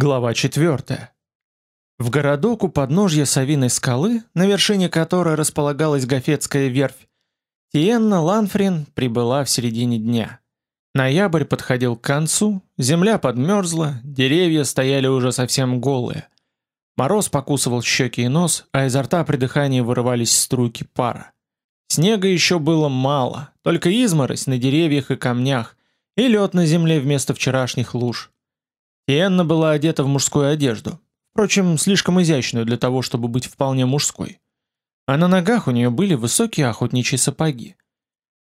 Глава 4. В городок у подножья Савиной скалы, на вершине которой располагалась Гафетская верфь, Тиенна Ланфрин прибыла в середине дня. Ноябрь подходил к концу, земля подмерзла, деревья стояли уже совсем голые. Мороз покусывал щеки и нос, а изо рта при дыхании вырывались струйки пара. Снега еще было мало, только изморозь на деревьях и камнях, и лед на земле вместо вчерашних луж. И Энна была одета в мужскую одежду, впрочем, слишком изящную для того, чтобы быть вполне мужской. А на ногах у нее были высокие охотничьи сапоги.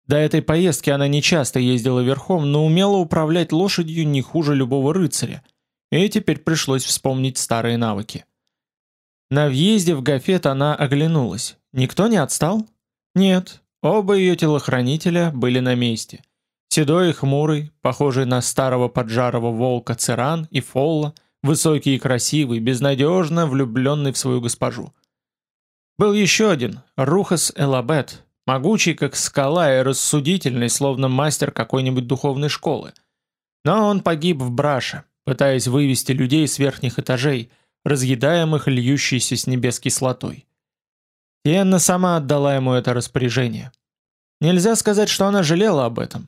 До этой поездки она не часто ездила верхом, но умела управлять лошадью не хуже любого рыцаря, и теперь пришлось вспомнить старые навыки. На въезде в Гафет она оглянулась. Никто не отстал? Нет, оба ее телохранителя были на месте – Седой и хмурый, похожий на старого поджарого волка Церан и Фолла, высокий и красивый, безнадежно влюбленный в свою госпожу. Был еще один, Рухас Элабет, могучий как скала и рассудительный, словно мастер какой-нибудь духовной школы. Но он погиб в браше, пытаясь вывести людей с верхних этажей, разъедаемых льющейся с небес кислотой. Тиенна сама отдала ему это распоряжение. Нельзя сказать, что она жалела об этом.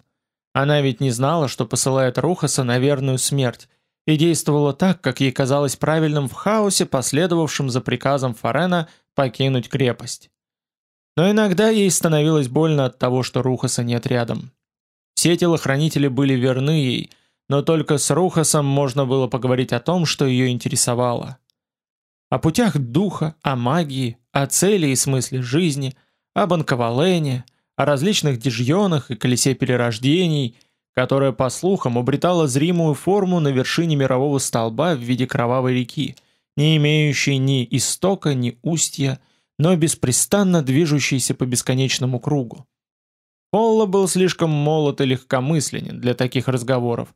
Она ведь не знала, что посылает Рухаса на верную смерть, и действовала так, как ей казалось правильным в хаосе, последовавшем за приказом Фарена покинуть крепость. Но иногда ей становилось больно от того, что Рухаса нет рядом. Все телохранители были верны ей, но только с Рухасом можно было поговорить о том, что ее интересовало. О путях духа, о магии, о цели и смысле жизни, об Анкавалене, о различных дижьонах и колесе перерождений, которое, по слухам, обретало зримую форму на вершине мирового столба в виде кровавой реки, не имеющей ни истока, ни устья, но беспрестанно движущейся по бесконечному кругу. Полла был слишком молод и легкомысленен для таких разговоров,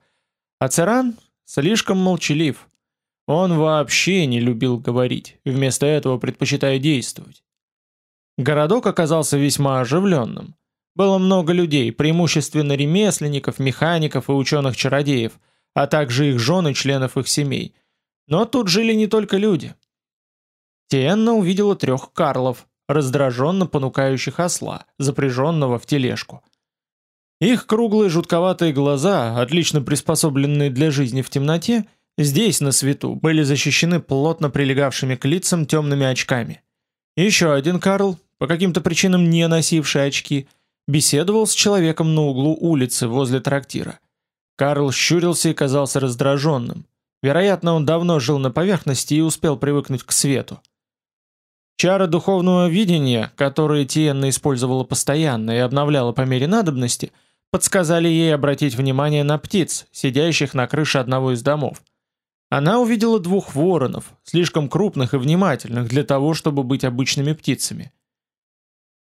а Церан слишком молчалив. Он вообще не любил говорить, вместо этого предпочитая действовать. Городок оказался весьма оживленным. Было много людей, преимущественно ремесленников, механиков и ученых-чародеев, а также их жены, членов их семей. Но тут жили не только люди. Тиенна увидела трех карлов, раздраженно понукающих осла, запряженного в тележку. Их круглые жутковатые глаза, отлично приспособленные для жизни в темноте, здесь, на свету, были защищены плотно прилегавшими к лицам темными очками. Еще один Карл, по каким-то причинам не носивший очки, беседовал с человеком на углу улицы возле трактира. Карл щурился и казался раздраженным. Вероятно, он давно жил на поверхности и успел привыкнуть к свету. Чары духовного видения, которые Тиенна использовала постоянно и обновляла по мере надобности, подсказали ей обратить внимание на птиц, сидящих на крыше одного из домов. Она увидела двух воронов, слишком крупных и внимательных для того, чтобы быть обычными птицами.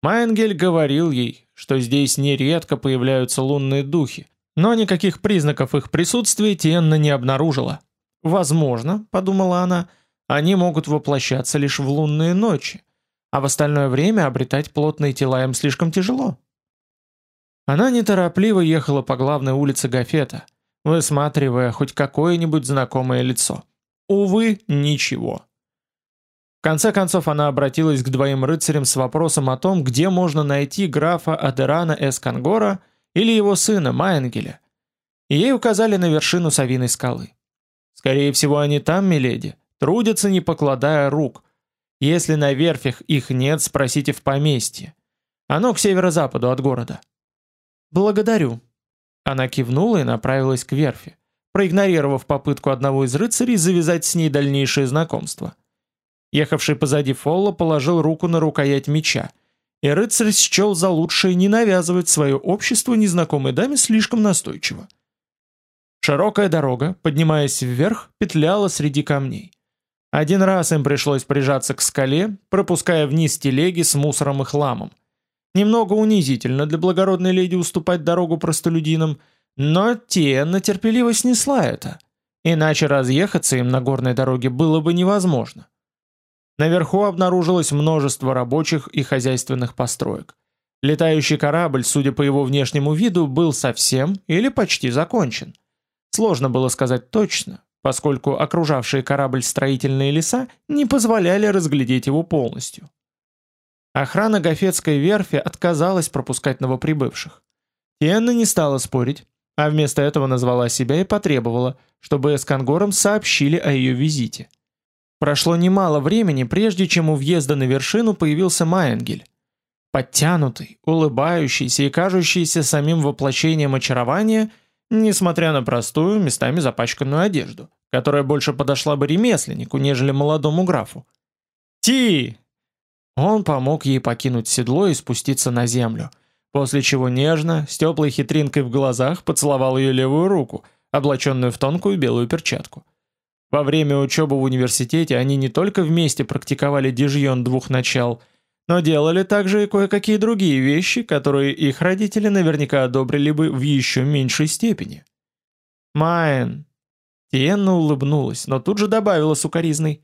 Майнгель говорил ей, что здесь нередко появляются лунные духи, но никаких признаков их присутствия Тиенна не обнаружила. Возможно, подумала она, они могут воплощаться лишь в лунные ночи, а в остальное время обретать плотные тела им слишком тяжело. Она неторопливо ехала по главной улице Гафета – высматривая хоть какое-нибудь знакомое лицо. Увы, ничего. В конце концов она обратилась к двоим рыцарям с вопросом о том, где можно найти графа Адерана Эскангора или его сына Майенгеля. И ей указали на вершину Савиной скалы. Скорее всего, они там, миледи, трудятся не покладая рук. Если на верфях их нет, спросите в поместье. Оно к северо-западу от города. Благодарю, она кивнула и направилась к верфи, проигнорировав попытку одного из рыцарей завязать с ней дальнейшее знакомство. Ехавший позади Фолла положил руку на рукоять меча, и рыцарь счел за лучшее не навязывать свое общество незнакомой даме слишком настойчиво. Широкая дорога, поднимаясь вверх, петляла среди камней. Один раз им пришлось прижаться к скале, пропуская вниз телеги с мусором и хламом. Немного унизительно для благородной леди уступать дорогу простолюдинам, но Тиенна терпеливо снесла это. Иначе разъехаться им на горной дороге было бы невозможно. Наверху обнаружилось множество рабочих и хозяйственных построек. Летающий корабль, судя по его внешнему виду, был совсем или почти закончен. Сложно было сказать точно, поскольку окружавшие корабль строительные леса не позволяли разглядеть его полностью. Охрана Гафетской верфи отказалась пропускать новоприбывших. Тиенна не стала спорить, а вместо этого назвала себя и потребовала, чтобы Эскангорам сообщили о ее визите. Прошло немало времени, прежде чем у въезда на вершину появился Майенгель. Подтянутый, улыбающийся и кажущийся самим воплощением очарования, несмотря на простую, местами запачканную одежду, которая больше подошла бы ремесленнику, нежели молодому графу. «Ти!» Он помог ей покинуть седло и спуститься на землю, после чего нежно, с теплой хитринкой в глазах, поцеловал ее левую руку, облаченную в тонкую белую перчатку. Во время учебы в университете они не только вместе практиковали дижьон двух начал, но делали также и кое-какие другие вещи, которые их родители наверняка одобрили бы в еще меньшей степени. «Майн!» Тиенна улыбнулась, но тут же добавила сукоризной.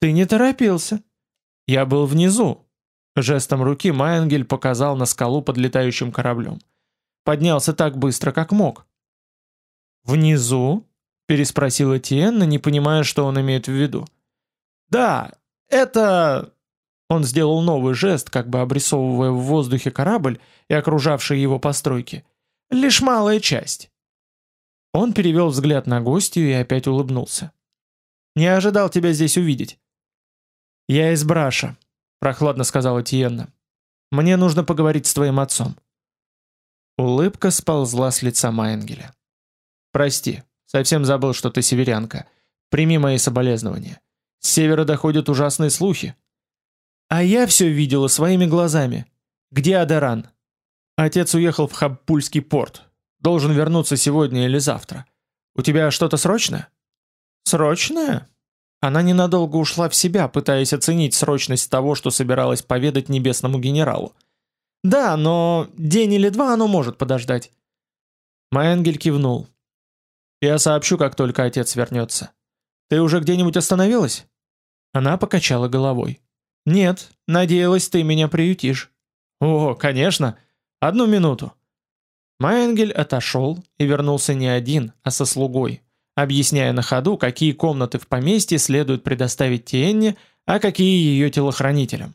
«Ты не торопился. Я был внизу, Жестом руки Майенгель показал на скалу под летающим кораблем. Поднялся так быстро, как мог. «Внизу?» — переспросила Тиенна, не понимая, что он имеет в виду. «Да, это...» Он сделал новый жест, как бы обрисовывая в воздухе корабль и окружавшие его постройки. «Лишь малая часть». Он перевел взгляд на гостью и опять улыбнулся. «Не ожидал тебя здесь увидеть». «Я из Браша», прохладно сказала Тиенна. Мне нужно поговорить с твоим отцом. Улыбка сползла с лица Майенгеля. Прости, совсем забыл, что ты северянка. Прими мои соболезнования. С севера доходят ужасные слухи. А я все видела своими глазами. Где Адаран? Отец уехал в Хабпульский порт. Должен вернуться сегодня или завтра. У тебя что-то срочное? Срочное? Она ненадолго ушла в себя, пытаясь оценить срочность того, что собиралась поведать небесному генералу. «Да, но день или два оно может подождать». Майенгель кивнул. «Я сообщу, как только отец вернется. Ты уже где-нибудь остановилась?» Она покачала головой. «Нет, надеялась, ты меня приютишь». «О, конечно. Одну минуту». Майенгель отошел и вернулся не один, а со слугой, объясняя на ходу, какие комнаты в поместье следует предоставить Тиенне, а какие ее телохранителям.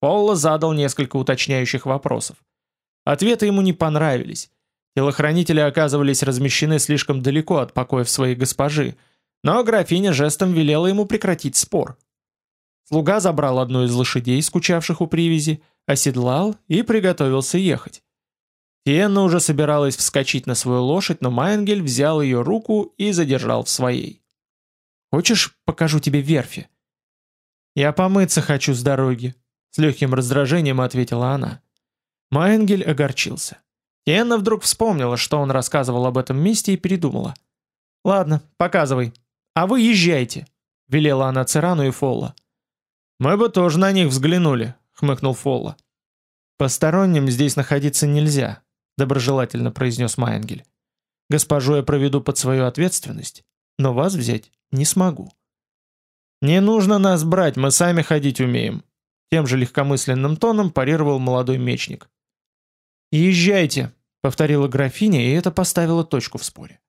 Полла задал несколько уточняющих вопросов. Ответы ему не понравились. Телохранители оказывались размещены слишком далеко от покоев своей госпожи, но графиня жестом велела ему прекратить спор. Слуга забрал одну из лошадей, скучавших у привязи, оседлал и приготовился ехать. Тиенна уже собиралась вскочить на свою лошадь, но Майнгель взял ее руку и задержал в своей. «Хочешь, покажу тебе верфи?» «Я помыться хочу с дороги», — с легким раздражением ответила она. Майнгель огорчился. Тиенна вдруг вспомнила, что он рассказывал об этом месте и передумала. «Ладно, показывай. А вы езжайте», — велела она Цирану и Фолла. «Мы бы тоже на них взглянули», — хмыкнул Фолла. «Посторонним здесь находиться нельзя», доброжелательно произнес Майенгель. Госпожу я проведу под свою ответственность, но вас взять не смогу. Не нужно нас брать, мы сами ходить умеем, тем же легкомысленным тоном парировал молодой мечник. Езжайте, повторила графиня, и это поставило точку в споре.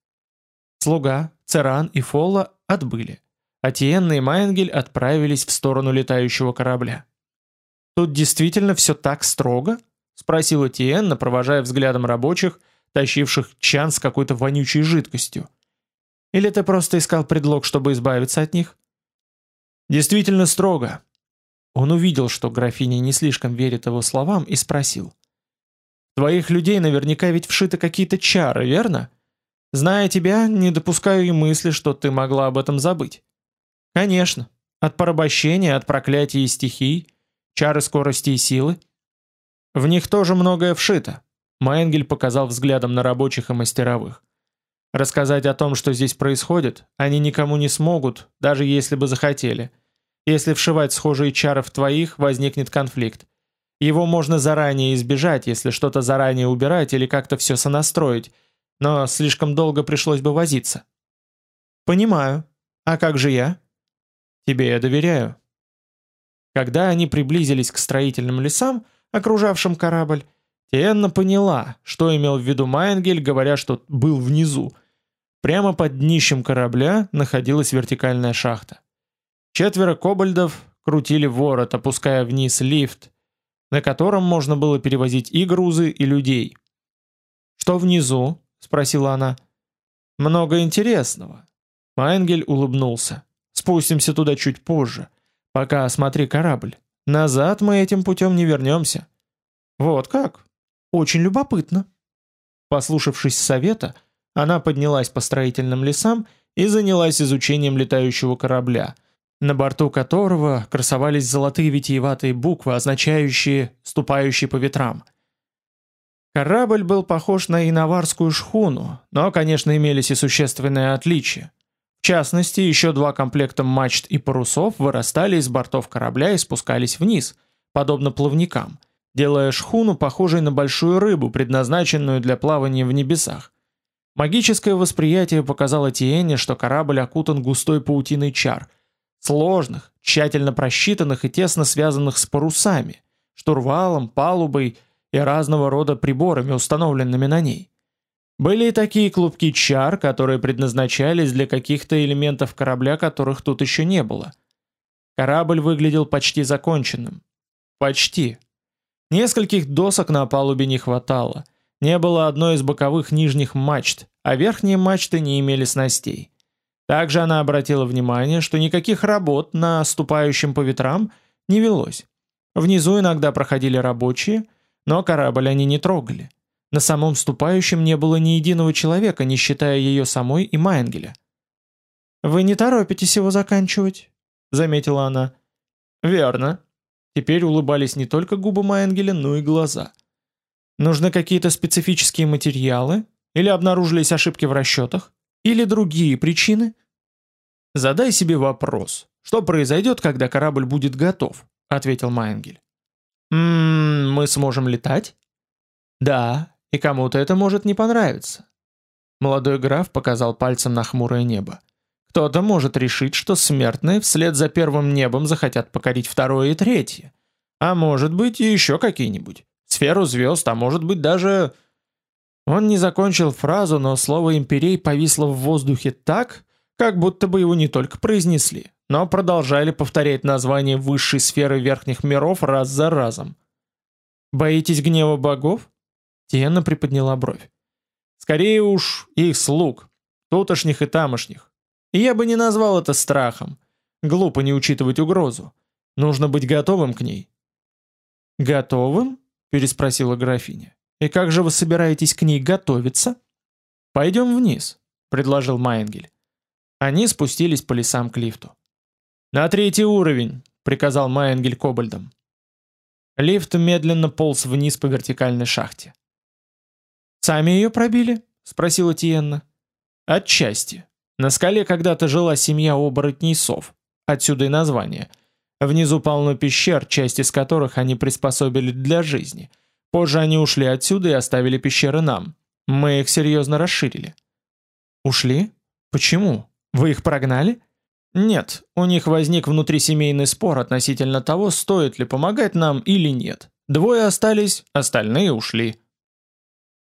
Слуга, Церан и Фолла отбыли, а Тиенна и Майенгель отправились в сторону летающего корабля. Тут действительно все так строго? Спросила Тиенна, провожая взглядом рабочих, тащивших чан с какой-то вонючей жидкостью. Или ты просто искал предлог, чтобы избавиться от них? Действительно строго. Он увидел, что графиня не слишком верит его словам, и спросил. «Твоих людей наверняка ведь вшиты какие-то чары, верно? Зная тебя, не допускаю и мысли, что ты могла об этом забыть». «Конечно. От порабощения, от проклятий и стихий, чары скорости и силы. В них тоже многое вшито. Майнгель показал взглядом на рабочих и мастеровых. Рассказать о том, что здесь происходит, они никому не смогут, даже если бы захотели. Если вшивать схожие чары в твоих, возникнет конфликт. Его можно заранее избежать, если что-то заранее убирать или как-то все сонастроить, но слишком долго пришлось бы возиться. Понимаю. А как же я? Тебе я доверяю. Когда они приблизились к строительным лесам, окружавшим корабль, Тиенна поняла, что имел в виду Майенгель, говоря, что был внизу. Прямо под днищем корабля находилась вертикальная шахта. Четверо кобальдов крутили ворот, опуская вниз лифт, на котором можно было перевозить и грузы, и людей. «Что внизу?» — спросила она. «Много интересного». Майнгель улыбнулся. «Спустимся туда чуть позже. Пока осмотри корабль. Назад мы этим путем не вернемся». «Вот как? Очень любопытно». Послушавшись совета, она поднялась по строительным лесам и занялась изучением летающего корабля, на борту которого красовались золотые витиеватые буквы, означающие «ступающий по ветрам». Корабль был похож на иномарскую шхуну, но, конечно, имелись и существенные отличия. В частности, еще два комплекта мачт и парусов вырастали из бортов корабля и спускались вниз, подобно плавникам, делая шхуну похожей на большую рыбу, предназначенную для плавания в небесах. Магическое восприятие показало Тиене, что корабль окутан густой паутиной чар, сложных, тщательно просчитанных и тесно связанных с парусами, штурвалом, палубой и разного рода приборами, установленными на ней. Были и такие клубки чар, которые предназначались для каких-то элементов корабля, которых тут еще не было. Корабль выглядел почти законченным. Почти. Нескольких досок на палубе не хватало. Не было одной из боковых нижних мачт, а верхние мачты не имели снастей. Также она обратила внимание, что никаких работ на ступающем по ветрам не велось. Внизу иногда проходили рабочие, но корабль они не трогали. На самом ступающем не было ни единого человека, не считая ее самой и Майнгеля. «Вы не торопитесь его заканчивать», — заметила она. «Верно». Теперь улыбались не только губы Майнгеля, но и глаза. «Нужны какие-то специфические материалы? Или обнаружились ошибки в расчетах? Или другие причины? Задай себе вопрос, что произойдет, когда корабль будет готов, ответил Майнгель. Ммм, мы сможем летать? Да, и кому-то это может не понравиться. Молодой граф показал пальцем на хмурое небо. Кто-то может решить, что смертные вслед за первым небом захотят покорить второе и третье. А может быть и еще какие-нибудь. Сферу звезд, а может быть даже... Он не закончил фразу, но слово «имперей» повисло в воздухе так, как будто бы его не только произнесли, но продолжали повторять название высшей сферы верхних миров раз за разом. «Боитесь гнева богов?» Тиена приподняла бровь. «Скорее уж их слуг, тутошних и тамошних. И я бы не назвал это страхом. Глупо не учитывать угрозу. Нужно быть готовым к ней». «Готовым?» – переспросила графиня. И как же вы собираетесь к ней готовиться? Пойдем вниз, предложил Майнгель. Они спустились по лесам к лифту. На третий уровень, приказал Майнгель кобальдам. Лифт медленно полз вниз по вертикальной шахте. «Сами ее пробили?» — спросила Тиенна. «Отчасти. На скале когда-то жила семья оборотней сов. Отсюда и название. Внизу полно пещер, часть из которых они приспособили для жизни — Позже они ушли отсюда и оставили пещеры нам. Мы их серьезно расширили. Ушли? Почему? Вы их прогнали? Нет, у них возник внутрисемейный спор относительно того, стоит ли помогать нам или нет. Двое остались, остальные ушли.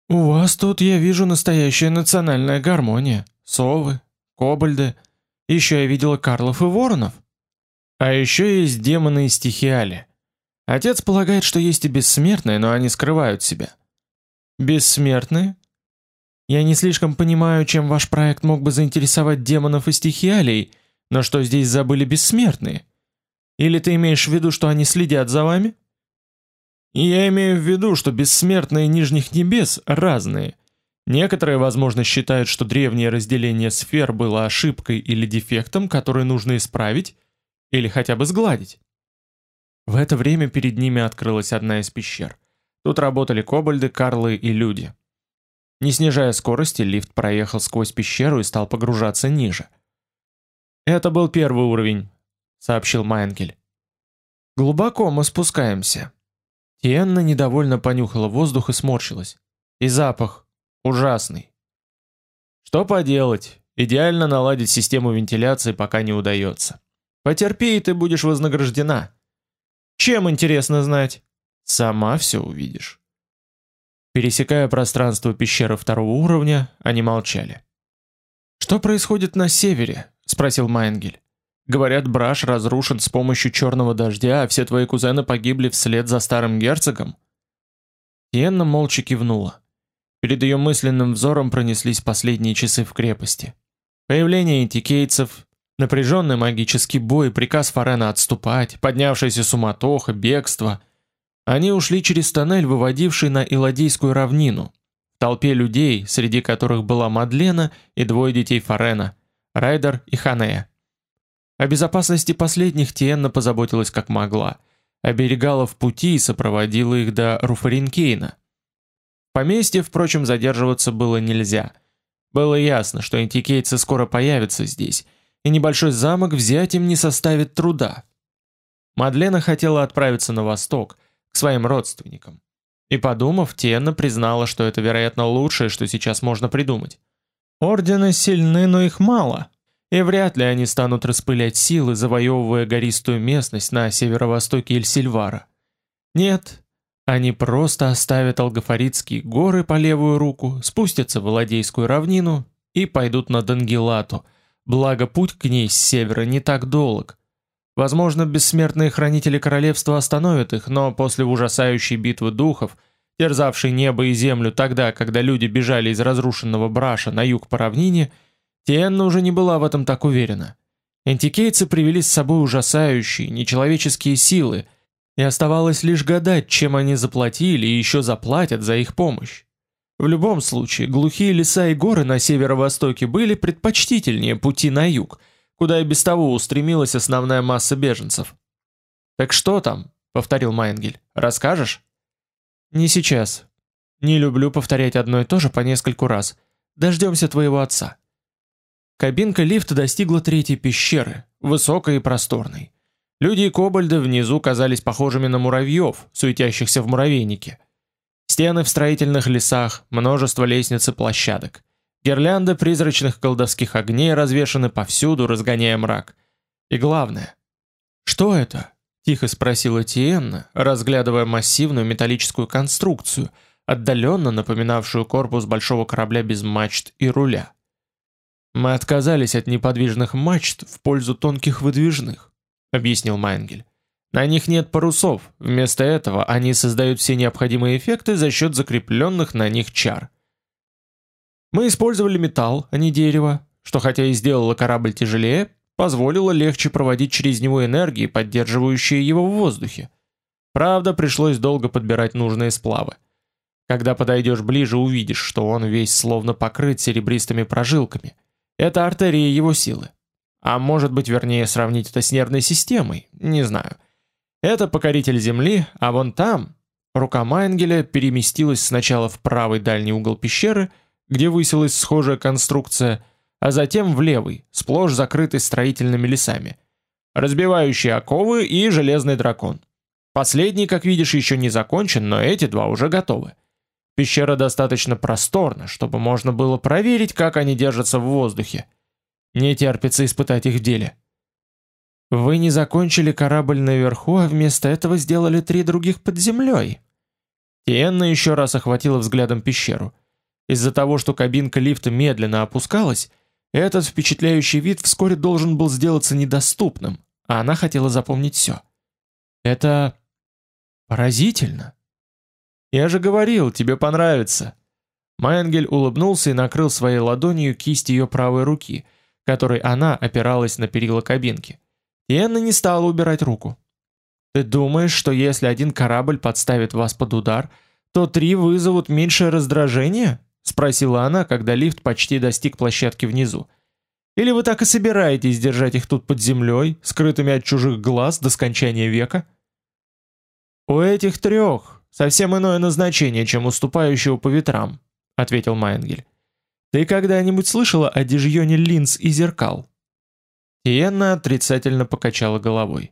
У вас тут, я вижу, настоящая национальная гармония. Совы, кобальды. Еще я видела Карлов и Воронов. А еще есть демоны и стихиали. Отец полагает, что есть и бессмертные, но они скрывают себя. Бессмертные? Я не слишком понимаю, чем ваш проект мог бы заинтересовать демонов и стихиалей, но что здесь забыли бессмертные? Или ты имеешь в виду, что они следят за вами? Я имею в виду, что бессмертные нижних небес разные. Некоторые, возможно, считают, что древнее разделение сфер было ошибкой или дефектом, который нужно исправить или хотя бы сгладить. В это время перед ними открылась одна из пещер. Тут работали кобальды, карлы и люди. Не снижая скорости, лифт проехал сквозь пещеру и стал погружаться ниже. «Это был первый уровень», — сообщил Майнгель. «Глубоко мы спускаемся». Тиенна недовольно понюхала воздух и сморщилась. И запах. Ужасный. Что поделать, идеально наладить систему вентиляции пока не удается. Потерпи, и ты будешь вознаграждена. Чем интересно знать? Сама все увидишь. Пересекая пространство пещеры второго уровня, они молчали. Что происходит на севере? спросил Майнгель. Говорят, Браш разрушен с помощью черного дождя, а все твои кузены погибли вслед за старым герцогом. Тиенна молча кивнула. Перед ее мысленным взором пронеслись последние часы в крепости. Появление этикейцев, напряженный магический бой, приказ Фарена отступать, поднявшаяся суматоха, бегство. Они ушли через тоннель, выводивший на Иладейскую равнину. В толпе людей, среди которых была Мадлена и двое детей Фарена, Райдер и Ханея. О безопасности последних Тиенна позаботилась как могла, оберегала в пути и сопроводила их до Руфаринкейна. В поместье, впрочем, задерживаться было нельзя. Было ясно, что антикейцы скоро появятся здесь, и небольшой замок взять им не составит труда. Мадлена хотела отправиться на восток, к своим родственникам. И подумав, Тиенна признала, что это, вероятно, лучшее, что сейчас можно придумать. Ордены сильны, но их мало, и вряд ли они станут распылять силы, завоевывая гористую местность на северо-востоке Эльсильвара. Нет, они просто оставят Алгафаритские горы по левую руку, спустятся в Владейскую равнину и пойдут на Дангелату, благо путь к ней с севера не так долг. Возможно, бессмертные хранители королевства остановят их, но после ужасающей битвы духов, терзавшей небо и землю тогда, когда люди бежали из разрушенного Браша на юг по равнине, Тиенна уже не была в этом так уверена. Антикейцы привели с собой ужасающие, нечеловеческие силы – и оставалось лишь гадать, чем они заплатили и еще заплатят за их помощь. В любом случае, глухие леса и горы на северо-востоке были предпочтительнее пути на юг, куда и без того устремилась основная масса беженцев. «Так что там?» — повторил Майнгель. «Расскажешь?» «Не сейчас. Не люблю повторять одно и то же по нескольку раз. Дождемся твоего отца». Кабинка лифта достигла третьей пещеры, высокой и просторной. Люди и кобальды внизу казались похожими на муравьев, суетящихся в муравейнике. Стены в строительных лесах, множество лестниц и площадок. Гирлянды призрачных колдовских огней развешаны повсюду, разгоняя мрак. И главное, что это? тихо спросила Тиенна, разглядывая массивную металлическую конструкцию, отдаленно напоминавшую корпус большого корабля без мачт и руля. Мы отказались от неподвижных мачт в пользу тонких выдвижных объяснил Майнгель. На них нет парусов, вместо этого они создают все необходимые эффекты за счет закрепленных на них чар. Мы использовали металл, а не дерево, что хотя и сделало корабль тяжелее, позволило легче проводить через него энергии, поддерживающие его в воздухе. Правда, пришлось долго подбирать нужные сплавы. Когда подойдешь ближе, увидишь, что он весь словно покрыт серебристыми прожилками. Это артерии его силы. А может быть, вернее, сравнить это с нервной системой, не знаю. Это покоритель Земли, а вон там рука Майнгеля переместилась сначала в правый дальний угол пещеры, где высилась схожая конструкция, а затем в левый, сплошь закрытый строительными лесами. Разбивающие оковы и железный дракон. Последний, как видишь, еще не закончен, но эти два уже готовы. Пещера достаточно просторна, чтобы можно было проверить, как они держатся в воздухе. Не терпится испытать их в деле. Вы не закончили корабль наверху, а вместо этого сделали три других под землей. Тиенна еще раз охватила взглядом пещеру. Из-за того, что кабинка лифта медленно опускалась, этот впечатляющий вид вскоре должен был сделаться недоступным, а она хотела запомнить все. Это поразительно. Я же говорил, тебе понравится. Майнгель улыбнулся и накрыл своей ладонью кисть ее правой руки – которой она опиралась на перила кабинки. И Энна не стала убирать руку. «Ты думаешь, что если один корабль подставит вас под удар, то три вызовут меньшее раздражение?» — спросила она, когда лифт почти достиг площадки внизу. «Или вы так и собираетесь держать их тут под землей, скрытыми от чужих глаз до скончания века?» «У этих трех совсем иное назначение, чем уступающего по ветрам», — ответил Майнгель. Ты когда-нибудь слышала о дижьоне линз и зеркал? Тиенна отрицательно покачала головой.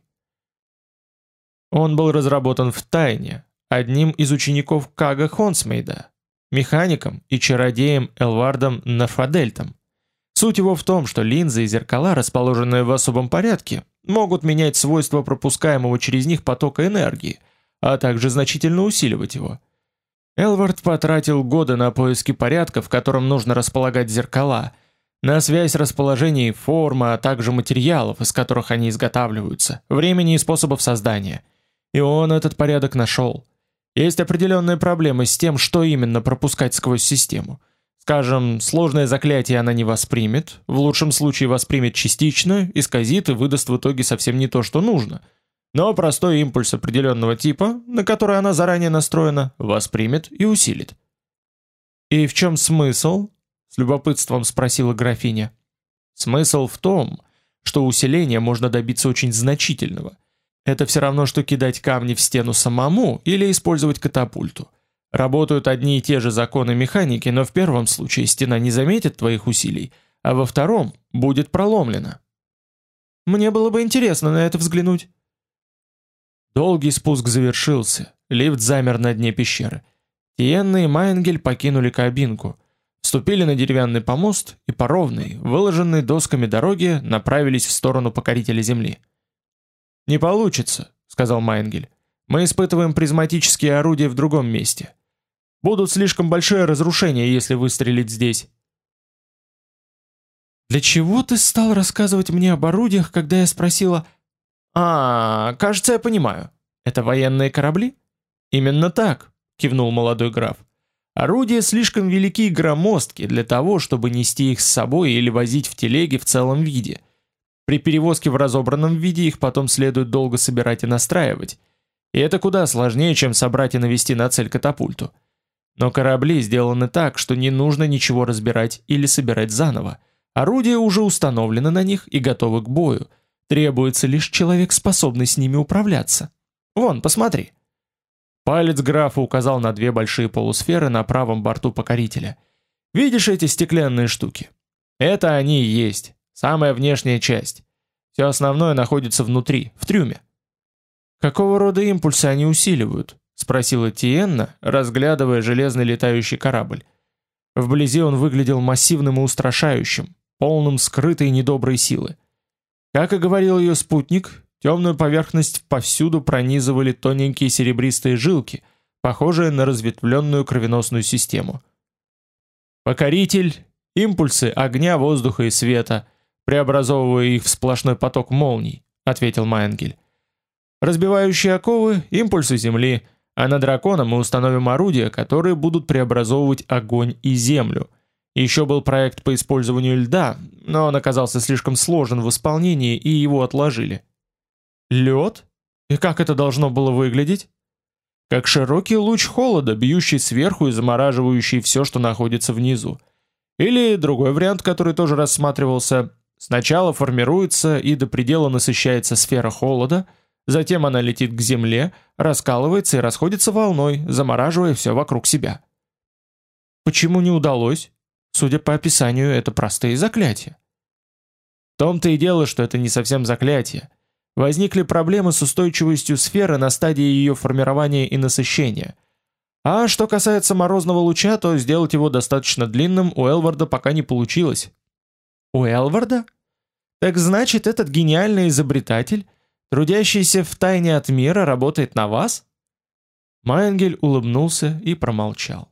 Он был разработан в тайне одним из учеников Кага Хонсмейда, механиком и чародеем Элвардом Нафадельтом. Суть его в том, что линзы и зеркала, расположенные в особом порядке, могут менять свойства пропускаемого через них потока энергии, а также значительно усиливать его. Элвард потратил годы на поиски порядка, в котором нужно располагать зеркала, На связь расположений формы, а также материалов, из которых они изготавливаются, времени и способов создания. И он этот порядок нашел. Есть определенные проблемы с тем, что именно пропускать сквозь систему. Скажем, сложное заклятие она не воспримет, в лучшем случае воспримет частично, исказит и выдаст в итоге совсем не то, что нужно. Но простой импульс определенного типа, на который она заранее настроена, воспримет и усилит. «И в чем смысл?» — с любопытством спросила графиня. «Смысл в том, что усиление можно добиться очень значительного. Это все равно, что кидать камни в стену самому или использовать катапульту. Работают одни и те же законы механики, но в первом случае стена не заметит твоих усилий, а во втором будет проломлена. Мне было бы интересно на это взглянуть. Долгий спуск завершился. Лифт замер на дне пещеры. Тиенна и Майнгель покинули кабинку, вступили на деревянный помост и по ровной, выложенной досками дороге направились в сторону покорителя земли. «Не получится», — сказал Майнгель. «Мы испытываем призматические орудия в другом месте. Будут слишком большие разрушения, если выстрелить здесь. Для чего ты стал рассказывать мне об орудиях, когда я спросила: "А, кажется, я понимаю. Это военные корабли?" Именно так, кивнул молодой граф. Орудия слишком велики и громоздки для того, чтобы нести их с собой или возить в телеге в целом виде. При перевозке в разобранном виде их потом следует долго собирать и настраивать. И это куда сложнее, чем собрать и навести на цель катапульту. Но корабли сделаны так, что не нужно ничего разбирать или собирать заново. Орудия уже установлены на них и готовы к бою. Требуется лишь человек, способный с ними управляться. Вон, посмотри. Палец графа указал на две большие полусферы на правом борту покорителя. Видишь эти стеклянные штуки? Это они и есть, самая внешняя часть. Все основное находится внутри, в трюме. Какого рода импульсы они усиливают? спросила Тиенна, разглядывая железный летающий корабль. Вблизи он выглядел массивным и устрашающим, полным скрытой недоброй силы. Как и говорил ее спутник, темную поверхность повсюду пронизывали тоненькие серебристые жилки, похожие на разветвленную кровеносную систему. Покоритель, импульсы огня, воздуха и света, преобразовывая их в сплошной поток молний, ответил Майнгель. Разбивающие оковы, импульсы земли — а на дракона мы установим орудия, которые будут преобразовывать огонь и землю. Еще был проект по использованию льда, но он оказался слишком сложен в исполнении, и его отложили. Лед? И как это должно было выглядеть? Как широкий луч холода, бьющий сверху и замораживающий все, что находится внизу. Или другой вариант, который тоже рассматривался. Сначала формируется и до предела насыщается сфера холода, Затем она летит к земле, раскалывается и расходится волной, замораживая все вокруг себя. Почему не удалось? Судя по описанию, это простые заклятия. В том-то и дело, что это не совсем заклятие. Возникли проблемы с устойчивостью сферы на стадии ее формирования и насыщения. А что касается морозного луча, то сделать его достаточно длинным у Элварда пока не получилось. У Элварда? Так значит, этот гениальный изобретатель Трудящийся в тайне от мира работает на вас? Майнгель улыбнулся и промолчал.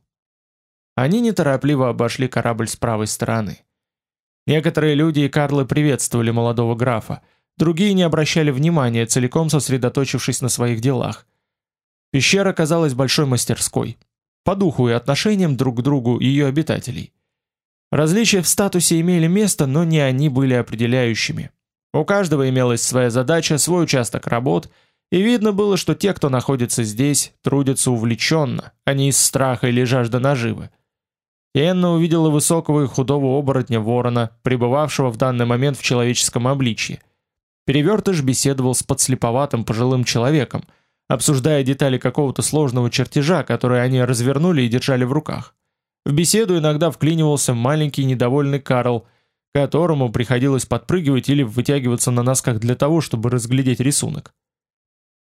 Они неторопливо обошли корабль с правой стороны. Некоторые люди и Карлы приветствовали молодого графа, другие не обращали внимания, целиком сосредоточившись на своих делах. Пещера казалась большой мастерской, по духу и отношениям друг к другу ее обитателей. Различия в статусе имели место, но не они были определяющими. У каждого имелась своя задача, свой участок работ, и видно было, что те, кто находится здесь, трудятся увлеченно, а не из страха или жажды наживы. Энна увидела высокого и худого оборотня ворона, пребывавшего в данный момент в человеческом обличье. Перевертыш беседовал с подслеповатым пожилым человеком, обсуждая детали какого-то сложного чертежа, который они развернули и держали в руках. В беседу иногда вклинивался маленький недовольный Карл – которому приходилось подпрыгивать или вытягиваться на носках для того, чтобы разглядеть рисунок.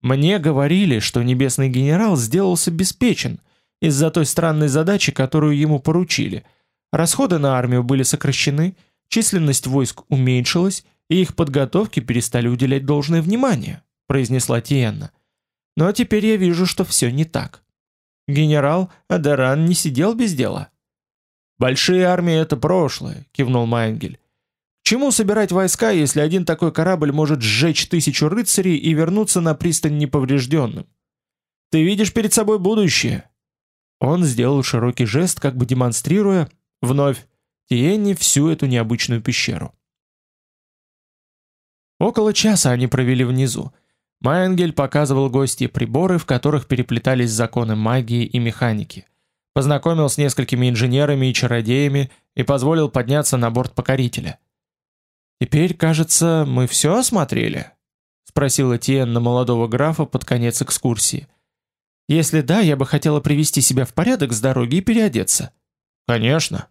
Мне говорили, что небесный генерал сделался беспечен из-за той странной задачи, которую ему поручили. Расходы на армию были сокращены, численность войск уменьшилась, и их подготовке перестали уделять должное внимание, произнесла Тиенна. Но теперь я вижу, что все не так. Генерал Адаран не сидел без дела. Большие армии это прошлое, кивнул Майнгель. Чему собирать войска, если один такой корабль может сжечь тысячу рыцарей и вернуться на пристань неповрежденным? Ты видишь перед собой будущее. Он сделал широкий жест, как бы демонстрируя вновь Тиенни всю эту необычную пещеру. Около часа они провели внизу. Майенгель показывал гостям приборы, в которых переплетались законы магии и механики. Познакомил с несколькими инженерами и чародеями и позволил подняться на борт покорителя. «Теперь, кажется, мы все осмотрели?» — спросила Тиенна молодого графа под конец экскурсии. «Если да, я бы хотела привести себя в порядок с дороги и переодеться». «Конечно».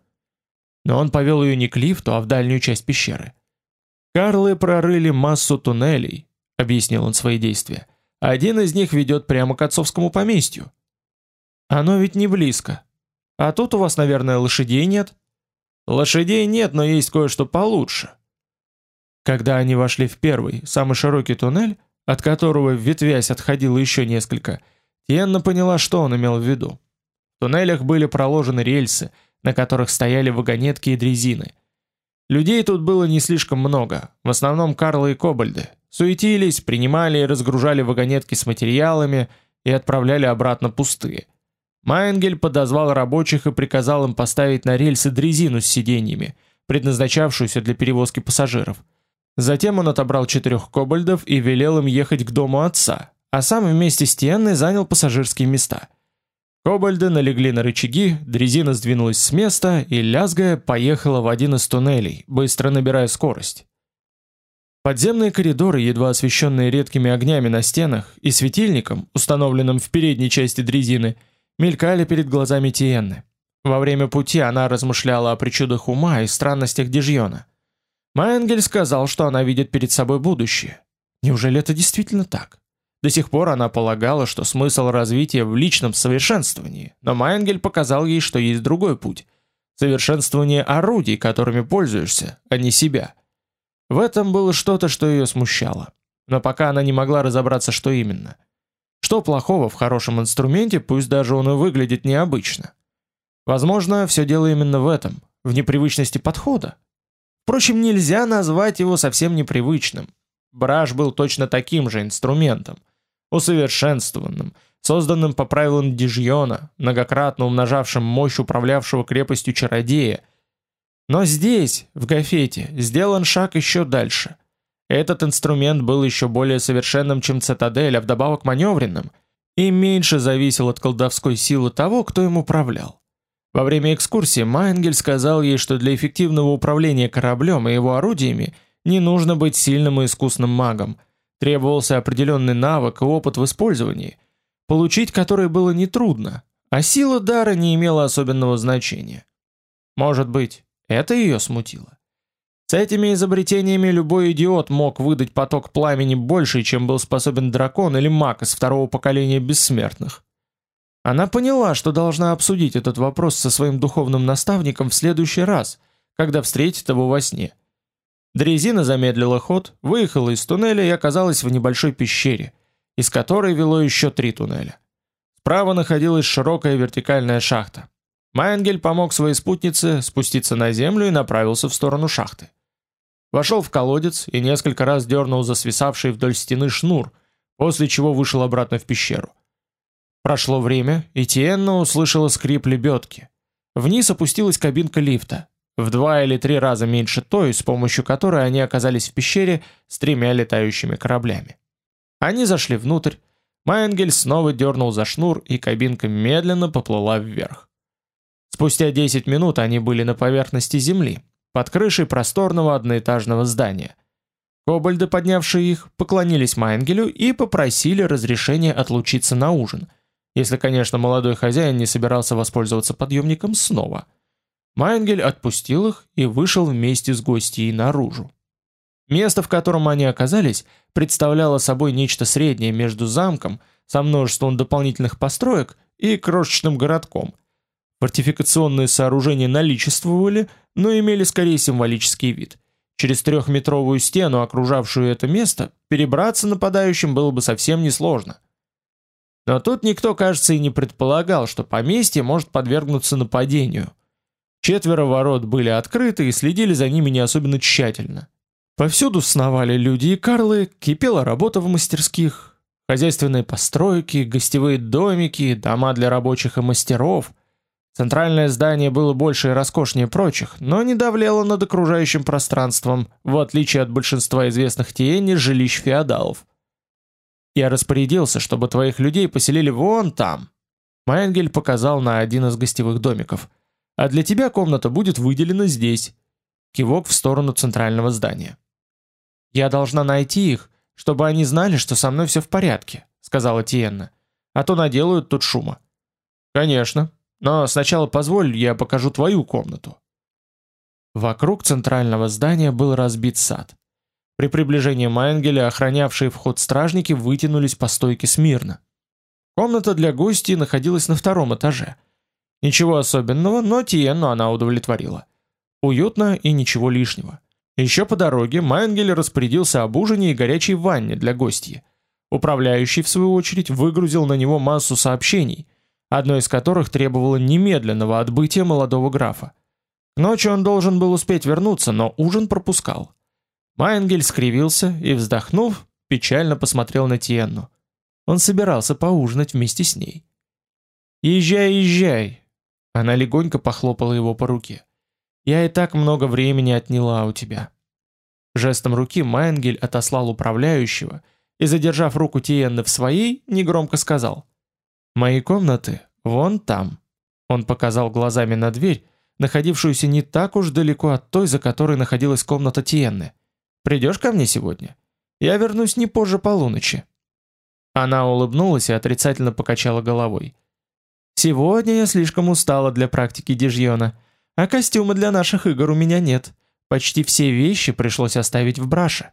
Но он повел ее не к лифту, а в дальнюю часть пещеры. Карлы прорыли массу туннелей, объяснил он свои действия. Один из них ведет прямо к отцовскому поместью. Оно ведь не близко. А тут у вас, наверное, лошадей нет? Лошадей нет, но есть кое-что получше. Когда они вошли в первый, самый широкий туннель, от которого ветвясь отходило еще несколько, Тиенна поняла, что он имел в виду. В туннелях были проложены рельсы, на которых стояли вагонетки и дрезины. Людей тут было не слишком много, в основном карлы и кобальды. Суетились, принимали и разгружали вагонетки с материалами и отправляли обратно пустые. Майнгель подозвал рабочих и приказал им поставить на рельсы дрезину с сиденьями, предназначавшуюся для перевозки пассажиров. Затем он отобрал четырех кобальдов и велел им ехать к дому отца, а сам вместе с Тиенной занял пассажирские места – Кобальды налегли на рычаги, дрезина сдвинулась с места и, лязгая, поехала в один из туннелей, быстро набирая скорость. Подземные коридоры, едва освещенные редкими огнями на стенах и светильником, установленным в передней части дрезины, мелькали перед глазами Тиенны. Во время пути она размышляла о причудах ума и странностях Дижьона. Майенгель сказал, что она видит перед собой будущее. Неужели это действительно так? До сих пор она полагала, что смысл развития в личном совершенствовании, но Майнгель показал ей, что есть другой путь совершенствование орудий, которыми пользуешься, а не себя. В этом было что-то, что ее смущало, но пока она не могла разобраться, что именно. Что плохого в хорошем инструменте, пусть даже он и выглядит необычно? Возможно, все дело именно в этом, в непривычности подхода. Впрочем, нельзя назвать его совсем непривычным. Браш был точно таким же инструментом – усовершенствованным, созданным по правилам Дижьона, многократно умножавшим мощь управлявшего крепостью чародея. Но здесь, в Гафете, сделан шаг еще дальше. Этот инструмент был еще более совершенным, чем цитадель, а вдобавок маневренным, и меньше зависел от колдовской силы того, кто им управлял. Во время экскурсии Майнгель сказал ей, что для эффективного управления кораблем и его орудиями не нужно быть сильным и искусным магом – Требовался определенный навык и опыт в использовании, получить который было нетрудно, а сила дара не имела особенного значения. Может быть, это ее смутило. С этими изобретениями любой идиот мог выдать поток пламени больше, чем был способен дракон или маг из второго поколения бессмертных. Она поняла, что должна обсудить этот вопрос со своим духовным наставником в следующий раз, когда встретит его во сне. Дрезина замедлила ход, выехала из туннеля и оказалась в небольшой пещере, из которой вело еще три туннеля. Справа находилась широкая вертикальная шахта. Майнгель помог своей спутнице спуститься на землю и направился в сторону шахты. Вошел в колодец и несколько раз дернул за свисавший вдоль стены шнур, после чего вышел обратно в пещеру. Прошло время, и Тиенна услышала скрип лебедки. Вниз опустилась кабинка лифта в два или три раза меньше той, с помощью которой они оказались в пещере с тремя летающими кораблями. Они зашли внутрь, Майенгель снова дернул за шнур, и кабинка медленно поплыла вверх. Спустя 10 минут они были на поверхности земли, под крышей просторного одноэтажного здания. Кобальды, поднявшие их, поклонились Майенгелю и попросили разрешения отлучиться на ужин, если, конечно, молодой хозяин не собирался воспользоваться подъемником снова – Майнгель отпустил их и вышел вместе с гостьей наружу. Место, в котором они оказались, представляло собой нечто среднее между замком со множеством дополнительных построек и крошечным городком. Фортификационные сооружения наличествовали, но имели скорее символический вид. Через трехметровую стену, окружавшую это место, перебраться нападающим было бы совсем несложно. Но тут никто, кажется, и не предполагал, что поместье может подвергнуться нападению – Четверо ворот были открыты и следили за ними не особенно тщательно. Повсюду сновали люди и карлы, кипела работа в мастерских, хозяйственные постройки, гостевые домики, дома для рабочих и мастеров. Центральное здание было больше и роскошнее прочих, но не давлело над окружающим пространством, в отличие от большинства известных Тиенни жилищ феодалов. Я распорядился, чтобы твоих людей поселили вон там. Майнгель показал на один из гостевых домиков. А для тебя комната будет выделена здесь. Кивок в сторону центрального здания. Я должна найти их, чтобы они знали, что со мной все в порядке, сказала Тиенна. А то наделают тут шума. Конечно, но сначала позволь, я покажу твою комнату. Вокруг центрального здания был разбит сад. При приближении Майнгеля охранявшие вход стражники вытянулись по стойке смирно. Комната для гостей находилась на втором этаже. Ничего особенного, но Тиенну она удовлетворила. Уютно и ничего лишнего. Еще по дороге Майнгель распорядился об ужине и горячей ванне для гостей. Управляющий, в свою очередь, выгрузил на него массу сообщений, одно из которых требовало немедленного отбытия молодого графа. К ночи он должен был успеть вернуться, но ужин пропускал. Майнгель скривился и, вздохнув, печально посмотрел на Тиенну. Он собирался поужинать вместе с ней. «Езжай, езжай!» Она легонько похлопала его по руке. «Я и так много времени отняла у тебя». Жестом руки Майнгель отослал управляющего и, задержав руку Тиенны в своей, негромко сказал. «Мои комнаты вон там». Он показал глазами на дверь, находившуюся не так уж далеко от той, за которой находилась комната Тиенны. Придешь ко мне сегодня? Я вернусь не позже полуночи». Она улыбнулась и отрицательно покачала головой. «Сегодня я слишком устала для практики дежьона, а костюма для наших игр у меня нет. Почти все вещи пришлось оставить в браше».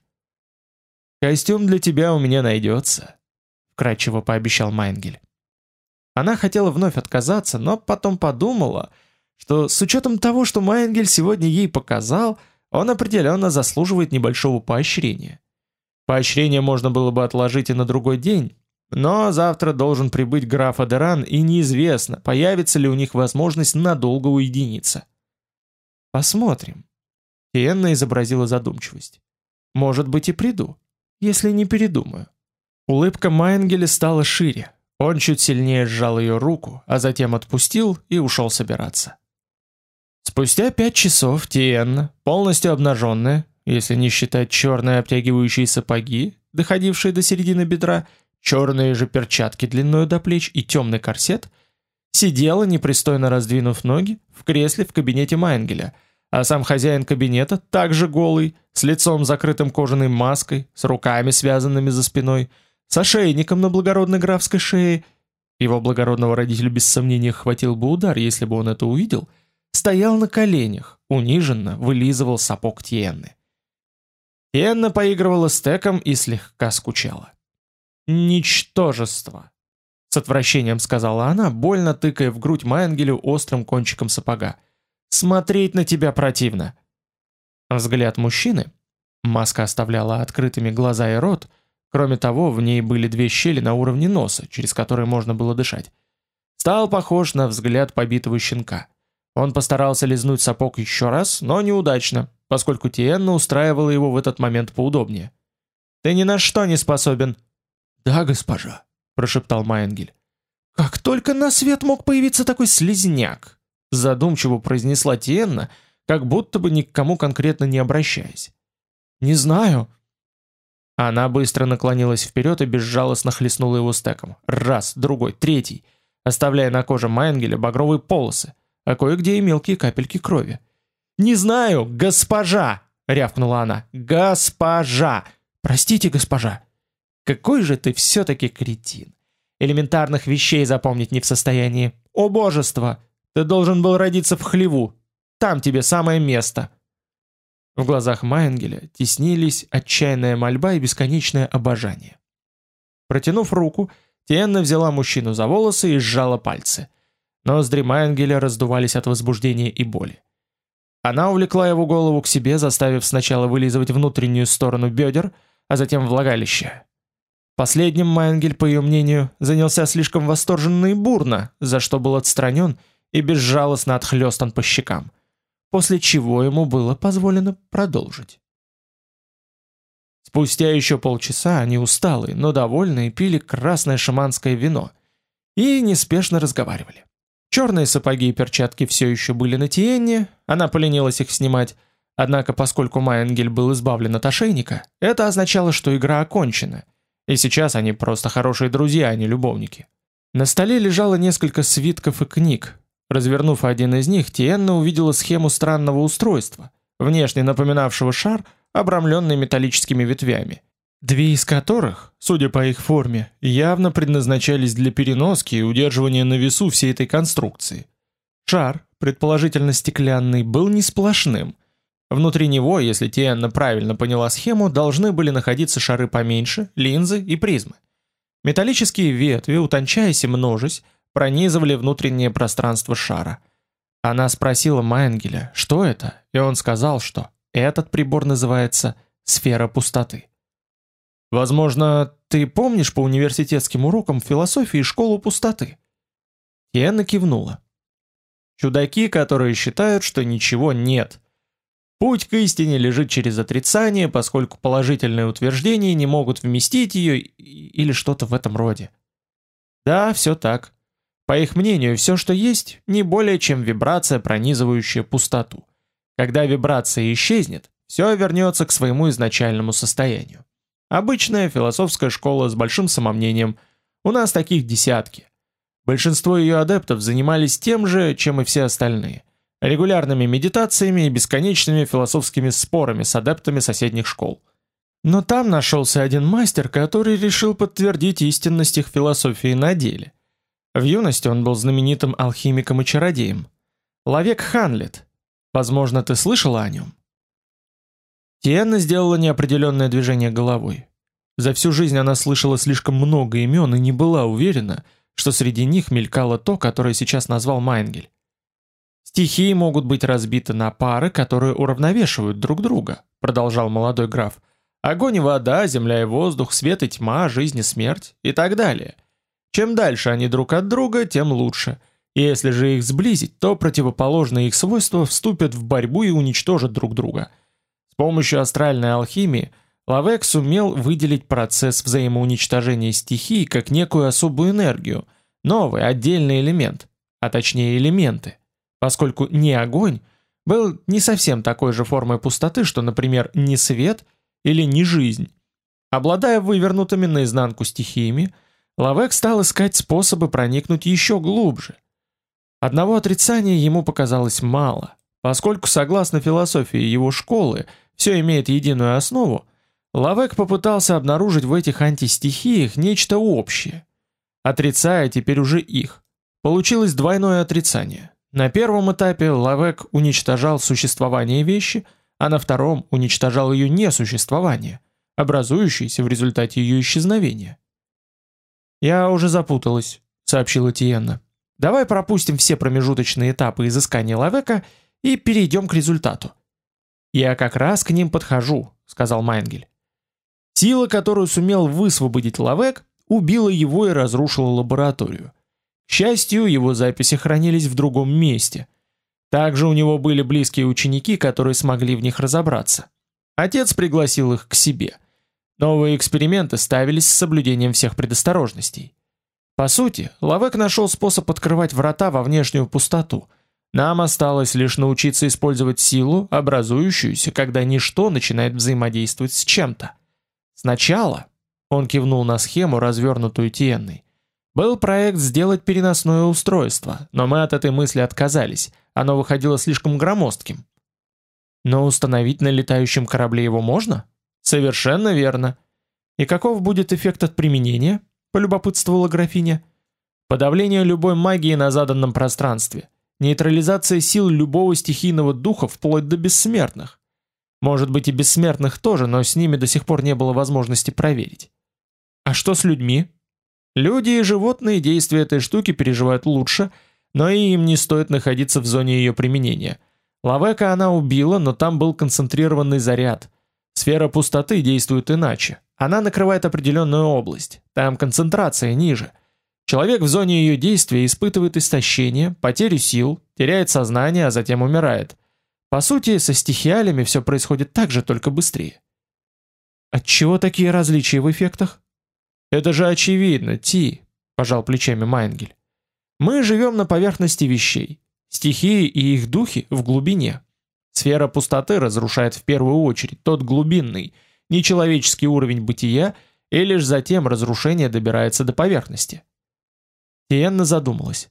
«Костюм для тебя у меня найдется», — вкратчиво пообещал Майнгель. Она хотела вновь отказаться, но потом подумала, что с учетом того, что Майнгель сегодня ей показал, он определенно заслуживает небольшого поощрения. Поощрение можно было бы отложить и на другой день, но завтра должен прибыть граф Адеран, и неизвестно, появится ли у них возможность надолго уединиться. Посмотрим. Тиенна изобразила задумчивость. Может быть и приду, если не передумаю. Улыбка Майнгеля стала шире. Он чуть сильнее сжал ее руку, а затем отпустил и ушел собираться. Спустя пять часов Тиенна, полностью обнаженная, если не считать черные обтягивающие сапоги, доходившие до середины бедра, черные же перчатки длиной до плеч и темный корсет, сидела, непристойно раздвинув ноги, в кресле в кабинете Майнгеля, а сам хозяин кабинета, также голый, с лицом закрытым кожаной маской, с руками связанными за спиной, с ошейником на благородной графской шее, его благородного родителя без сомнения хватил бы удар, если бы он это увидел – стоял на коленях, униженно вылизывал сапог Тиенны. Тиенна поигрывала стеком и слегка скучала. «Ничтожество!» — с отвращением сказала она, больно тыкая в грудь Майнгелю острым кончиком сапога. «Смотреть на тебя противно!» Взгляд мужчины, маска оставляла открытыми глаза и рот, кроме того, в ней были две щели на уровне носа, через которые можно было дышать, стал похож на взгляд побитого щенка. Он постарался лизнуть сапог еще раз, но неудачно, поскольку Тиенна устраивала его в этот момент поудобнее. «Ты ни на что не способен!» «Да, госпожа», — прошептал Майенгель. «Как только на свет мог появиться такой слезняк!» Задумчиво произнесла Тиенна, как будто бы ни к кому конкретно не обращаясь. «Не знаю». Она быстро наклонилась вперед и безжалостно хлестнула его стеком. Раз, другой, третий, оставляя на коже Майенгеля багровые полосы а кое-где и мелкие капельки крови. «Не знаю, госпожа!» — рявкнула она. «Госпожа! Простите, госпожа!» «Какой же ты все-таки кретин! Элементарных вещей запомнить не в состоянии. О божество! Ты должен был родиться в хлеву. Там тебе самое место!» В глазах Майнгеля теснились отчаянная мольба и бесконечное обожание. Протянув руку, Тиенна взяла мужчину за волосы и сжала пальцы. Ноздри Майнгеля раздувались от возбуждения и боли. Она увлекла его голову к себе, заставив сначала вылизывать внутреннюю сторону бедер, а затем влагалище. Последним Майнгель, по ее мнению, занялся слишком восторженно и бурно, за что был отстранен и безжалостно отхлестан по щекам – после чего ему было позволено продолжить. Спустя еще полчаса они усталые, но довольные пили красное шаманское вино и неспешно разговаривали. Черные сапоги и перчатки все еще были на Тиенне, она поленилась их снимать, однако поскольку Майенгель был избавлен от ошейника, это означало, что игра окончена, и сейчас они просто хорошие друзья, а не любовники. На столе лежало несколько свитков и книг. Развернув один из них, Тиенна увидела схему странного устройства, внешне напоминавшего шар, обрамленный металлическими ветвями. Две из которых, судя по их форме, явно предназначались для переноски и удерживания на весу всей этой конструкции. Шар, предположительно стеклянный, был не сплошным. Внутри него, если Тиенна правильно поняла схему, должны были находиться шары поменьше, линзы и призмы. Металлические ветви, утончаясь и множась, пронизывали внутреннее пространство шара. Она спросила Майнгеля, что это, и он сказал, что этот прибор называется сфера пустоты. Возможно, ты помнишь по университетским урокам философии школу пустоты? Тиэна кивнула. Чудаки, которые считают, что ничего нет. Путь к истине лежит через отрицание, поскольку положительные утверждения не могут вместить ее или что-то в этом роде. Да, все так. По их мнению, все, что есть, не более чем вибрация, пронизывающая пустоту. Когда вибрация исчезнет, все вернется к своему изначальному состоянию. Обычная философская школа с большим самомнением. У нас таких десятки. Большинство ее адептов занимались тем же, чем и все остальные. Регулярными медитациями и бесконечными философскими спорами с адептами соседних школ. Но там нашелся один мастер, который решил подтвердить истинность их философии на деле. В юности он был знаменитым алхимиком и чародеем. Лавек Ханлет, Возможно, ты слышала о нем?» Тиэнна сделала неопределенное движение головой. За всю жизнь она слышала слишком много имен и не была уверена, что среди них мелькало то, которое сейчас назвал Майнгель. Стихии могут быть разбиты на пары, которые уравновешивают друг друга, продолжал молодой граф. Огонь и вода, земля и воздух, свет и тьма, жизнь и смерть и так далее. Чем дальше они друг от друга, тем лучше. Если же их сблизить, то противоположные их свойства вступят в борьбу и уничтожат друг друга. С помощью астральной алхимии Лавек сумел выделить процесс взаимоуничтожения стихий как некую особую энергию, новый отдельный элемент, а точнее элементы, поскольку не огонь был не совсем такой же формой пустоты, что, например, не свет или не жизнь. Обладая вывернутыми наизнанку стихиями, Лавек стал искать способы проникнуть еще глубже – Одного отрицания ему показалось мало, поскольку согласно философии его школы все имеет единую основу, Лавек попытался обнаружить в этих антистихиях нечто общее, отрицая теперь уже их. Получилось двойное отрицание. На первом этапе Лавек уничтожал существование вещи, а на втором уничтожал ее несуществование, образующееся в результате ее исчезновения. «Я уже запуталась», — сообщила Тиенна. Давай пропустим все промежуточные этапы изыскания Лавека и перейдем к результату. Я как раз к ним подхожу, сказал Майнгель. Сила, которую сумел высвободить Лавек, убила его и разрушила лабораторию. Счастью, его записи хранились в другом месте. Также у него были близкие ученики, которые смогли в них разобраться. Отец пригласил их к себе. Новые эксперименты ставились с соблюдением всех предосторожностей. По сути, Лавек нашел способ открывать врата во внешнюю пустоту. Нам осталось лишь научиться использовать силу, образующуюся, когда ничто начинает взаимодействовать с чем-то. Сначала, он кивнул на схему, развернутую Тиенной, был проект сделать переносное устройство, но мы от этой мысли отказались, оно выходило слишком громоздким. Но установить на летающем корабле его можно? Совершенно верно. И каков будет эффект от применения? полюбопытствовала графиня. Подавление любой магии на заданном пространстве. Нейтрализация сил любого стихийного духа вплоть до бессмертных. Может быть и бессмертных тоже, но с ними до сих пор не было возможности проверить. А что с людьми? Люди и животные действия этой штуки переживают лучше, но и им не стоит находиться в зоне ее применения. Лавека она убила, но там был концентрированный заряд. Сфера пустоты действует иначе. Она накрывает определенную область, там концентрация ниже. Человек в зоне ее действия испытывает истощение, потерю сил, теряет сознание, а затем умирает. По сути, со стихиалями все происходит так же, только быстрее. Отчего такие различия в эффектах? Это же очевидно, Ти, пожал плечами Майнгель. Мы живем на поверхности вещей. Стихии и их духи в глубине. Сфера пустоты разрушает в первую очередь тот глубинный, нечеловеческий уровень бытия, и лишь затем разрушение добирается до поверхности. Тиенна задумалась.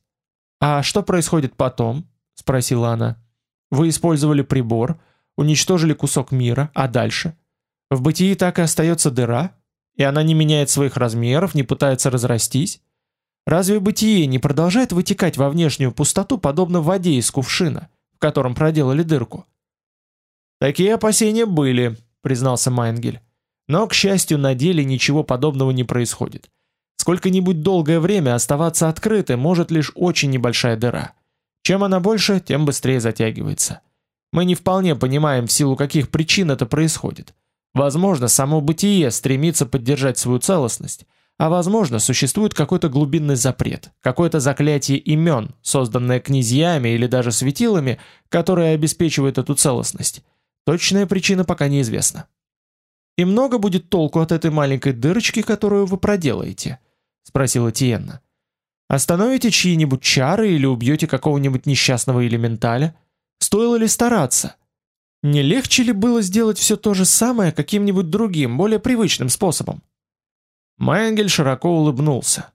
«А что происходит потом?» — спросила она. «Вы использовали прибор, уничтожили кусок мира, а дальше? В бытии так и остается дыра, и она не меняет своих размеров, не пытается разрастись? Разве бытие не продолжает вытекать во внешнюю пустоту, подобно воде из кувшина, в котором проделали дырку?» «Такие опасения были», — признался Майнгель. «Но, к счастью, на деле ничего подобного не происходит. Сколько-нибудь долгое время оставаться открытой может лишь очень небольшая дыра. Чем она больше, тем быстрее затягивается. Мы не вполне понимаем, в силу каких причин это происходит. Возможно, само бытие стремится поддержать свою целостность, а возможно, существует какой-то глубинный запрет, какое-то заклятие имен, созданное князьями или даже светилами, которое обеспечивает эту целостность. Точная причина пока неизвестна. И много будет толку от этой маленькой дырочки, которую вы проделаете спросила Тиенна. Остановите чьи-нибудь чары или убьете какого-нибудь несчастного элементаля? Стоило ли стараться? Не легче ли было сделать все то же самое каким-нибудь другим, более привычным способом? Майнгель широко улыбнулся.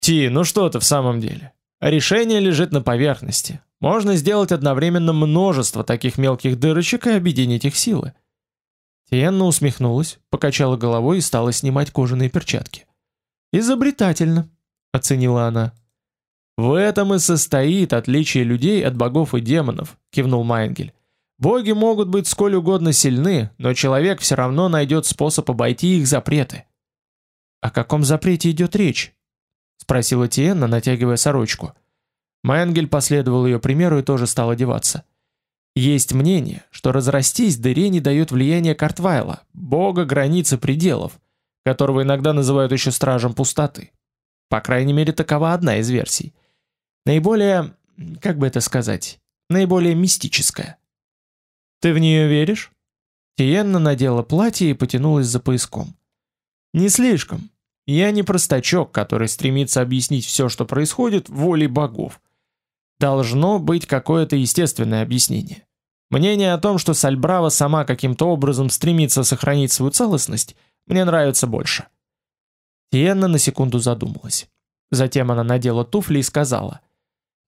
Ти, ну что ты в самом деле? Решение лежит на поверхности. Можно сделать одновременно множество таких мелких дырочек и объединить их силы. Тиенна усмехнулась, покачала головой и стала снимать кожаные перчатки. Изобретательно, оценила она. В этом и состоит отличие людей от богов и демонов, кивнул Майнгель. Боги могут быть сколь угодно сильны, но человек все равно найдет способ обойти их запреты. О каком запрете идет речь? спросила Тиенна, натягивая сорочку. Майнгель последовал ее примеру и тоже стал одеваться. Есть мнение, что разрастись дыре не дает влияния Картвайла, бога границы пределов, которого иногда называют еще стражем пустоты. По крайней мере, такова одна из версий. Наиболее, как бы это сказать, наиболее мистическая. Ты в нее веришь? Тиенна надела платье и потянулась за пояском. Не слишком. Я не простачок, который стремится объяснить все, что происходит, волей богов. Должно быть какое-то естественное объяснение. Мнение о том, что Сальбрава сама каким-то образом стремится сохранить свою целостность, мне нравится больше. Тиенна на секунду задумалась. Затем она надела туфли и сказала: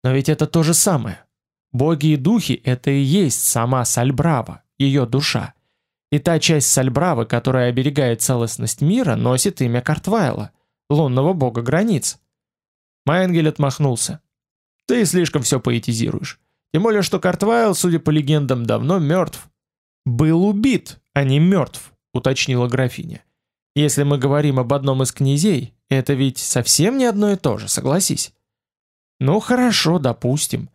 "Но ведь это то же самое. Боги и духи это и есть сама Сальбрава, ее душа. И та часть Сальбравы, которая оберегает целостность мира, носит имя Картвайла, лунного бога границ". Майнгель отмахнулся. "Ты слишком все поэтизируешь. Тем более, что Картвайл, судя по легендам, давно мертв. Был убит, а не мертв уточнила графиня. Если мы говорим об одном из князей, это ведь совсем не одно и то же, согласись. Ну хорошо, допустим.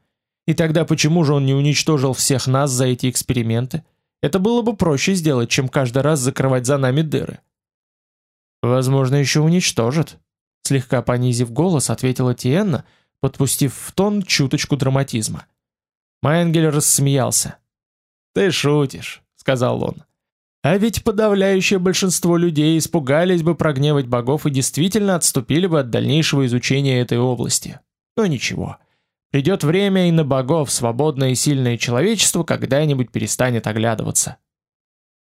И тогда почему же он не уничтожил всех нас за эти эксперименты? Это было бы проще сделать, чем каждый раз закрывать за нами дыры. Возможно, еще уничтожит, слегка понизив голос, ответила Тиенна, подпустив в тон чуточку драматизма. Майнгель рассмеялся. Ты шутишь, сказал он. А ведь подавляющее большинство людей испугались бы прогневать богов и действительно отступили бы от дальнейшего изучения этой области. Но ничего. Придет время, и на богов свободное и сильное человечество когда-нибудь перестанет оглядываться.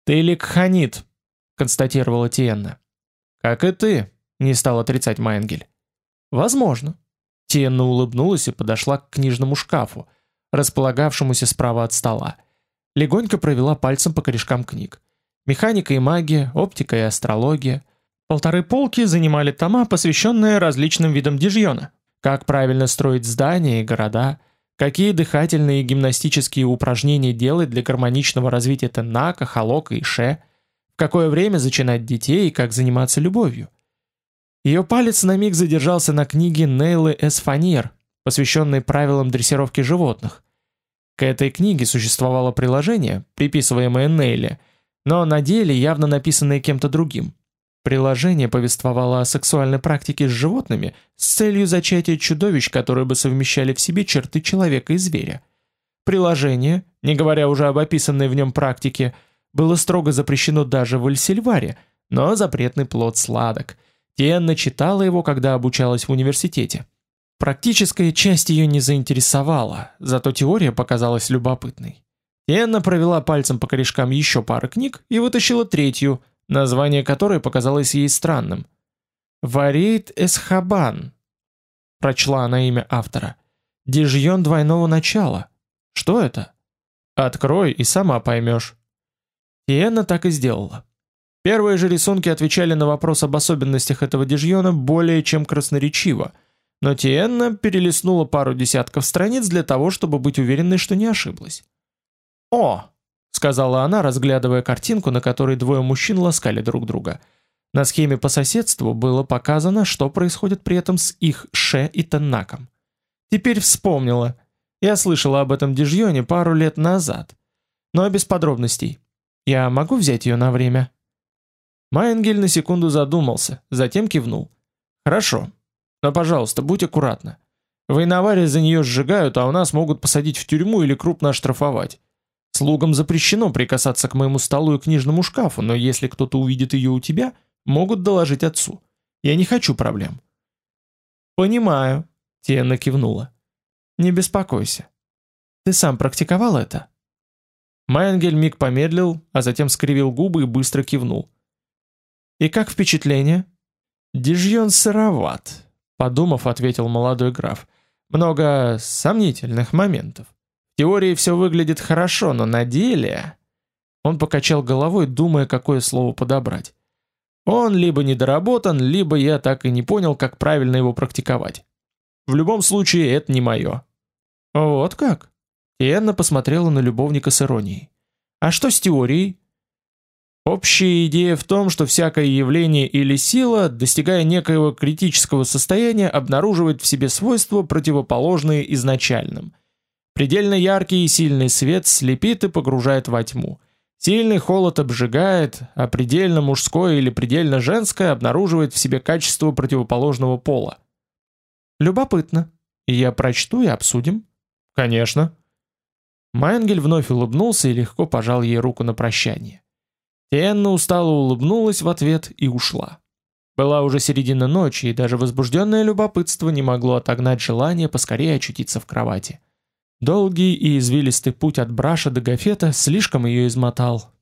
«Ты ликханит», — констатировала Тиенна. «Как и ты», — не стал отрицать Майнгель. «Возможно». Тиенна улыбнулась и подошла к книжному шкафу, располагавшемуся справа от стола. Легонько провела пальцем по корешкам книг. Механика и магия, оптика и астрология. Полторы полки занимали тома, посвященные различным видам дижьона. Как правильно строить здания и города, какие дыхательные и гимнастические упражнения делать для гармоничного развития тенака, холока и ше, в какое время зачинать детей и как заниматься любовью. Ее палец на миг задержался на книге Нейлы Эсфанир, посвященной правилам дрессировки животных. К этой книге существовало приложение, приписываемое Нейле – но на деле явно написанное кем-то другим. Приложение повествовало о сексуальной практике с животными с целью зачатия чудовищ, которые бы совмещали в себе черты человека и зверя. Приложение, не говоря уже об описанной в нем практике, было строго запрещено даже в Эльсильваре, но запретный плод сладок. Тиенна читала его, когда обучалась в университете. Практическая часть ее не заинтересовала, зато теория показалась любопытной. Тиенна провела пальцем по корешкам еще пары книг и вытащила третью, название которой показалось ей странным. «Варит Эсхабан», — прочла она имя автора. «Дижьон двойного начала. Что это?» «Открой и сама поймешь». Тиенна так и сделала. Первые же рисунки отвечали на вопрос об особенностях этого дижьона более чем красноречиво, но Тиенна перелистнула пару десятков страниц для того, чтобы быть уверенной, что не ошиблась. «О!» — сказала она, разглядывая картинку, на которой двое мужчин ласкали друг друга. На схеме по соседству было показано, что происходит при этом с их Ше и Таннаком. Теперь вспомнила. Я слышала об этом дижьоне пару лет назад. Но без подробностей. Я могу взять ее на время?» Майенгель на секунду задумался, затем кивнул. «Хорошо. Но, пожалуйста, будь аккуратна. В Инаваре за нее сжигают, а у нас могут посадить в тюрьму или крупно оштрафовать. Слугам запрещено прикасаться к моему столу и книжному шкафу, но если кто-то увидит ее у тебя, могут доложить отцу. Я не хочу проблем». «Понимаю», — Тиена кивнула. «Не беспокойся. Ты сам практиковал это?» Майенгель миг помедлил, а затем скривил губы и быстро кивнул. «И как впечатление?» «Дижьон сыроват», — подумав, ответил молодой граф. «Много сомнительных моментов. Теории все выглядит хорошо, но на деле...» Он покачал головой, думая, какое слово подобрать. Он либо недоработан, либо я так и не понял, как правильно его практиковать. В любом случае, это не мое. Вот как? И Энна посмотрела на любовника с иронией. А что с теорией? Общая идея в том, что всякое явление или сила, достигая некоего критического состояния, обнаруживает в себе свойства, противоположные изначальным. Предельно яркий и сильный свет слепит и погружает во тьму. Сильный холод обжигает, а предельно мужское или предельно женское обнаруживает в себе качество противоположного пола. Любопытно. Я прочту и обсудим. Конечно. Майнгель вновь улыбнулся и легко пожал ей руку на прощание. Тенна устало улыбнулась в ответ и ушла. Была уже середина ночи, и даже возбужденное любопытство не могло отогнать желание поскорее очутиться в кровати. Долгий и извилистый путь от Браша до Гафета слишком ее измотал.